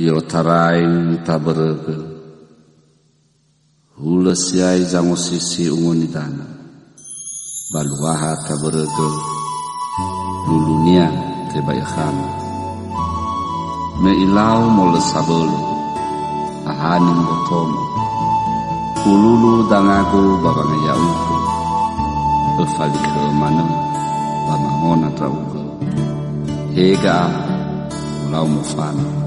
Yotarain taberege Hulas yai zango sisi ungunidana Baluaha taberege Lulunia kebayakan Me ilau mole sabelu. Ahanin botomo Ululu dangagu babanga yauku Befalike mana? Bamangona Hega ulau mufana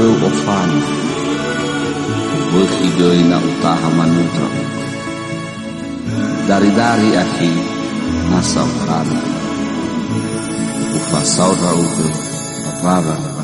Eurofanis, berhijauinan taha manutra. Dari-dari aki nasab rana. Ufa saudara uke, rara.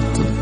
to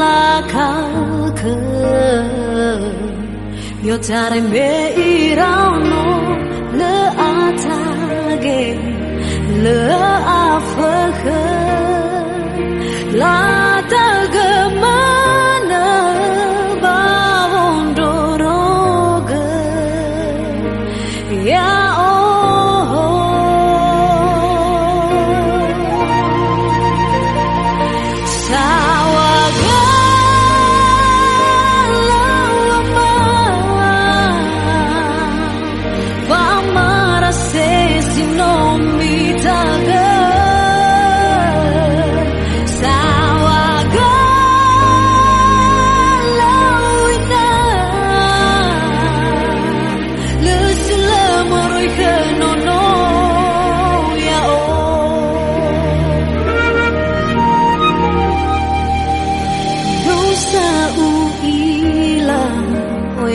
lakal khơi yo tare me irao no le atage le afakh la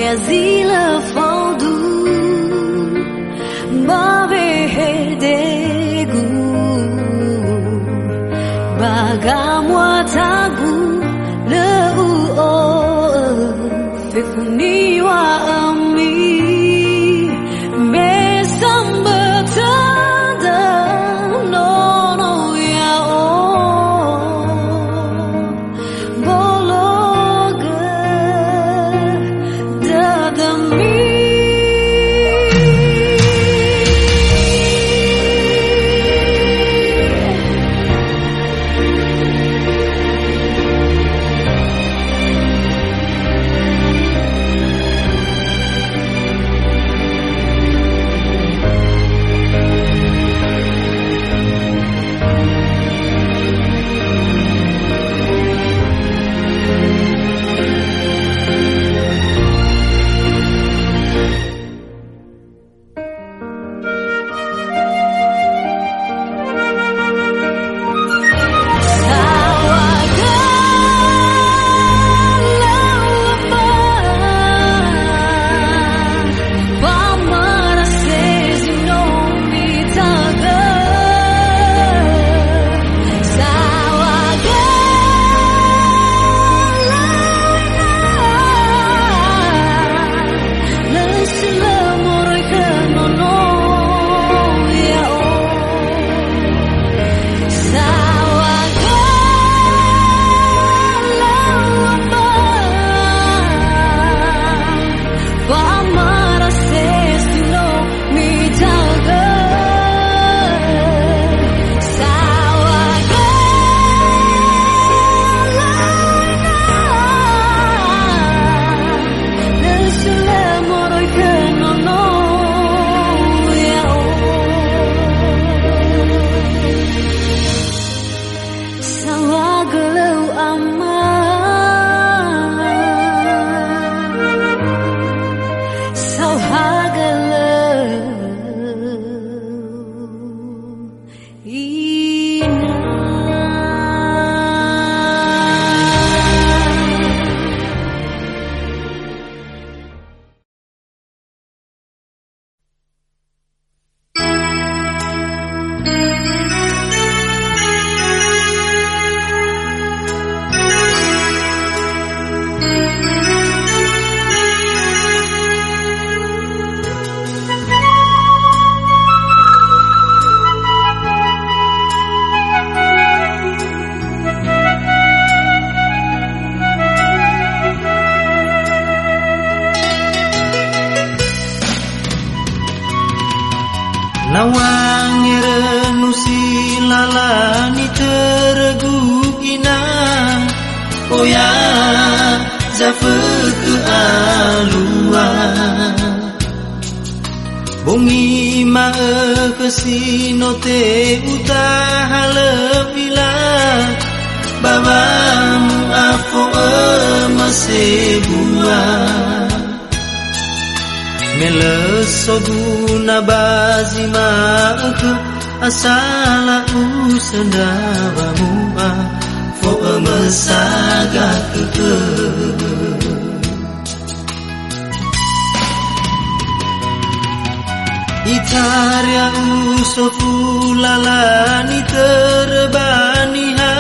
Brasil. Na Lawang renusi lalani tereguk ina Oya zafek alua. Bungi ma kesino te utah lebila. Babam afo emasebua. Melesoguna bazima aku asala usendawa mua Fo mesaga ke Itaria usofulalani terbaniha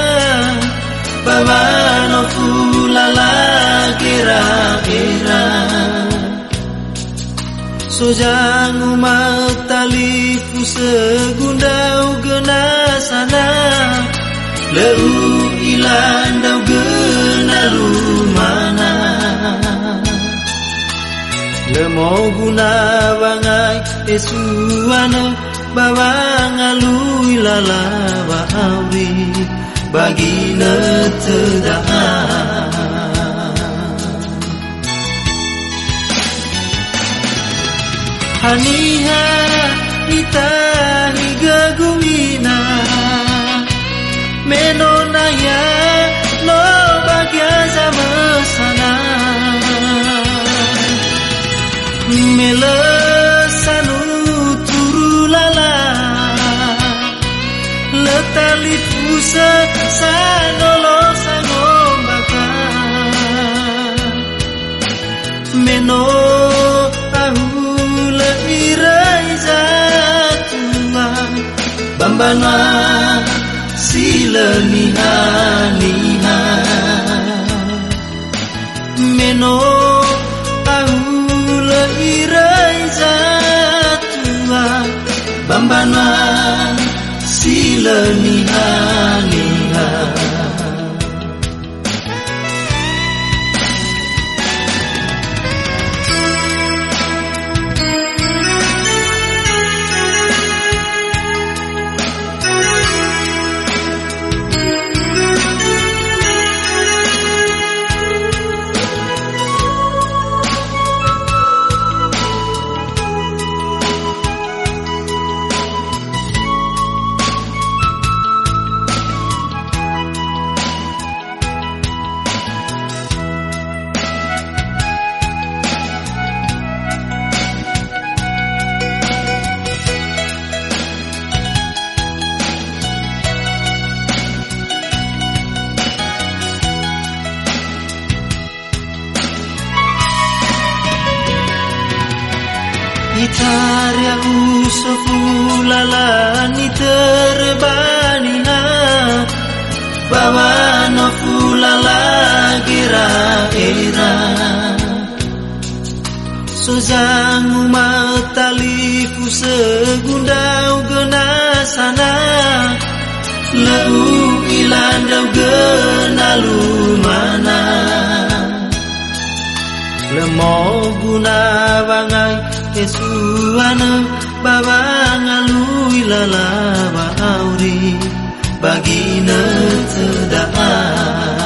Bawano fulala kira-kira Sojangu matalifu segundau gena sana Leu ilandau gena rumana Lemo guna bangai esuana Bawangalui lalawa auri Bagi netedaan Haniha ita higa gumina Menonaya no bagya sama sana. Melesanu turulala. Letali pusa bambana sila niha niha. Meno ahula irai zatua bambana sila usofulalani terbaniha Bawa no fulala gira era Sozangu mataliku segundau gena sana Lau ilandau genalu mana. Lemo guna bangai kesuana babangalui lalawa auri bagina tedaan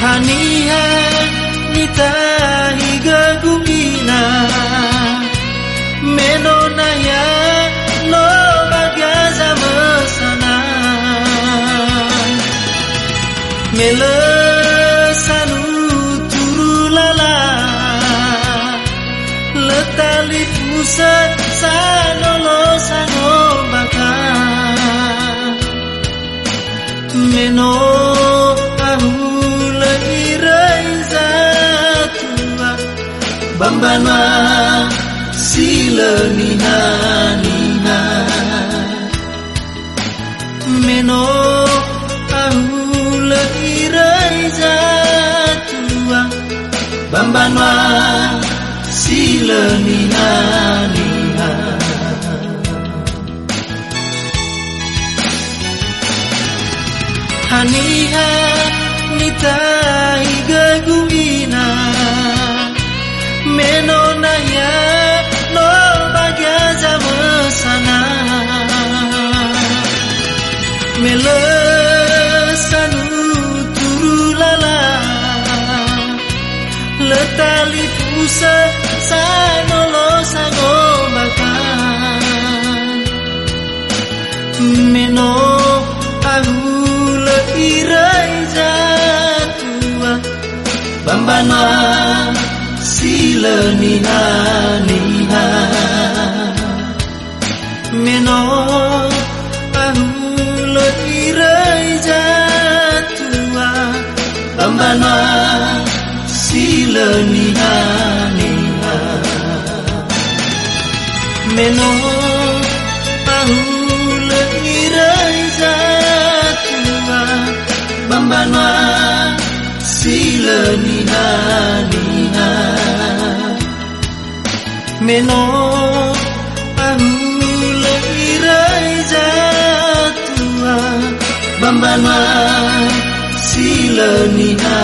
Hania nita pusat sanolo sanobaka meno ahula irai zatua bambana sila niha niha meno ahula irai zatua bambana sila niha niha Haniha nitai gagumina Menonaya no bagya sana Melesanu turulala Letali pusa sila niha meno ahulo irai jatua bambana sila niha meno ahulo irai jatua bambana sila niha niha meno ahulo irai jatua bambana sila niha